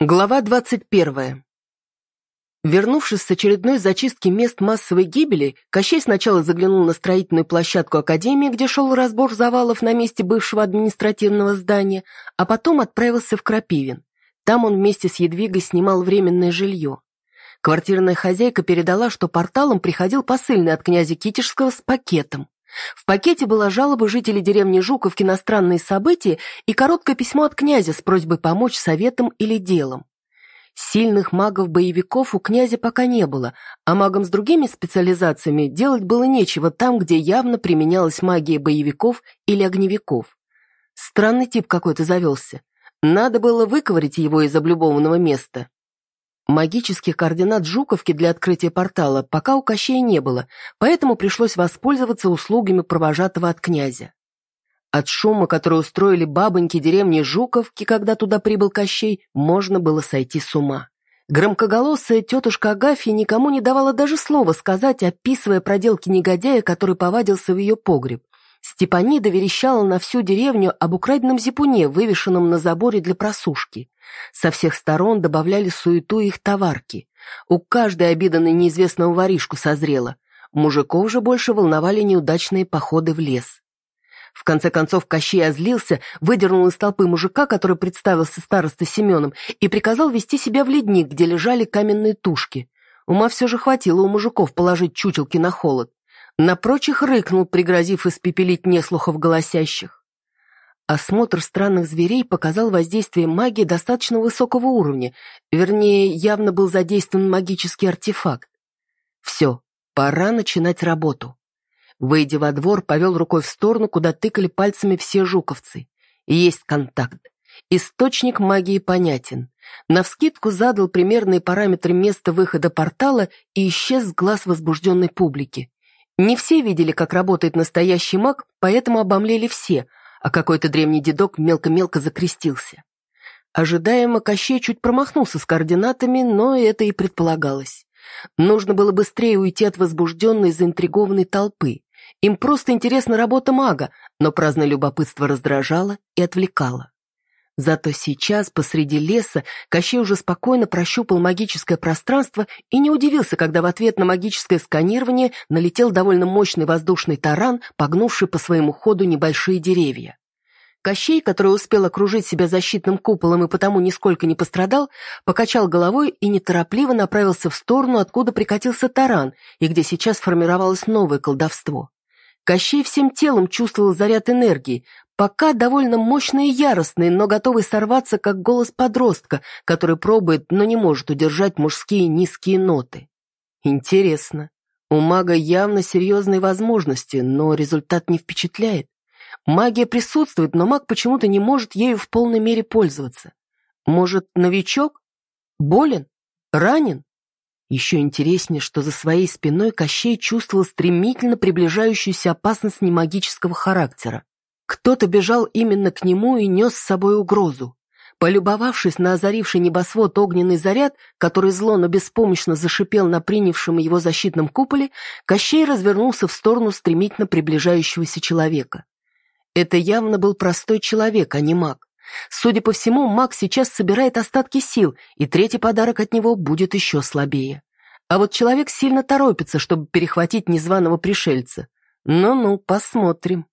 Глава 21. Вернувшись с очередной зачистки мест массовой гибели, Кощей сначала заглянул на строительную площадку Академии, где шел разбор завалов на месте бывшего административного здания, а потом отправился в Крапивин. Там он вместе с Едвигой снимал временное жилье. Квартирная хозяйка передала, что порталом приходил посыльный от князя Китежского с пакетом. В пакете была жалоба жителей деревни Жуковки на странные события и короткое письмо от князя с просьбой помочь советом или делом. Сильных магов-боевиков у князя пока не было, а магам с другими специализациями делать было нечего там, где явно применялась магия боевиков или огневиков. Странный тип какой-то завелся. Надо было выковырить его из облюбованного места. Магических координат Жуковки для открытия портала пока у Кощея не было, поэтому пришлось воспользоваться услугами провожатого от князя. От шума, который устроили бабоньки деревни Жуковки, когда туда прибыл Кощей, можно было сойти с ума. Громкоголосая тетушка Агафья никому не давала даже слова сказать, описывая проделки негодяя, который повадился в ее погреб. Степанида верещала на всю деревню об украденном зипуне, вывешенном на заборе для просушки. Со всех сторон добавляли суету их товарки. У каждой обида на неизвестного воришку созрела. Мужиков же больше волновали неудачные походы в лес. В конце концов Кощей озлился, выдернул из толпы мужика, который представился старостой Семеном, и приказал вести себя в ледник, где лежали каменные тушки. Ума все же хватило у мужиков положить чучелки на холод. На прочих рыкнул, пригрозив испепелить неслухов голосящих. Осмотр странных зверей показал воздействие магии достаточно высокого уровня, вернее, явно был задействован магический артефакт. Все, пора начинать работу. Выйдя во двор, повел рукой в сторону, куда тыкали пальцами все жуковцы. Есть контакт. Источник магии понятен. Навскидку задал примерные параметры места выхода портала и исчез с глаз возбужденной публики. Не все видели, как работает настоящий маг, поэтому обомлели все, а какой-то древний дедок мелко-мелко закрестился. Ожидаемо Кощей чуть промахнулся с координатами, но это и предполагалось. Нужно было быстрее уйти от возбужденной, заинтригованной толпы. Им просто интересна работа мага, но праздное любопытство раздражало и отвлекало. Зато сейчас, посреди леса, Кощей уже спокойно прощупал магическое пространство и не удивился, когда в ответ на магическое сканирование налетел довольно мощный воздушный таран, погнувший по своему ходу небольшие деревья. Кощей, который успел окружить себя защитным куполом и потому нисколько не пострадал, покачал головой и неторопливо направился в сторону, откуда прикатился таран, и где сейчас формировалось новое колдовство. Кощей всем телом чувствовал заряд энергии, Пока довольно мощный и яростный, но готовый сорваться, как голос подростка, который пробует, но не может удержать мужские низкие ноты. Интересно. У мага явно серьезные возможности, но результат не впечатляет. Магия присутствует, но маг почему-то не может ею в полной мере пользоваться. Может, новичок? Болен? Ранен? Еще интереснее, что за своей спиной Кощей чувствовал стремительно приближающуюся опасность немагического характера. Кто-то бежал именно к нему и нес с собой угрозу. Полюбовавшись на озаривший небосвод огненный заряд, который зло, но беспомощно зашипел на принявшем его защитном куполе, Кощей развернулся в сторону стремительно приближающегося человека. Это явно был простой человек, а не маг. Судя по всему, маг сейчас собирает остатки сил, и третий подарок от него будет еще слабее. А вот человек сильно торопится, чтобы перехватить незваного пришельца. Ну-ну, посмотрим.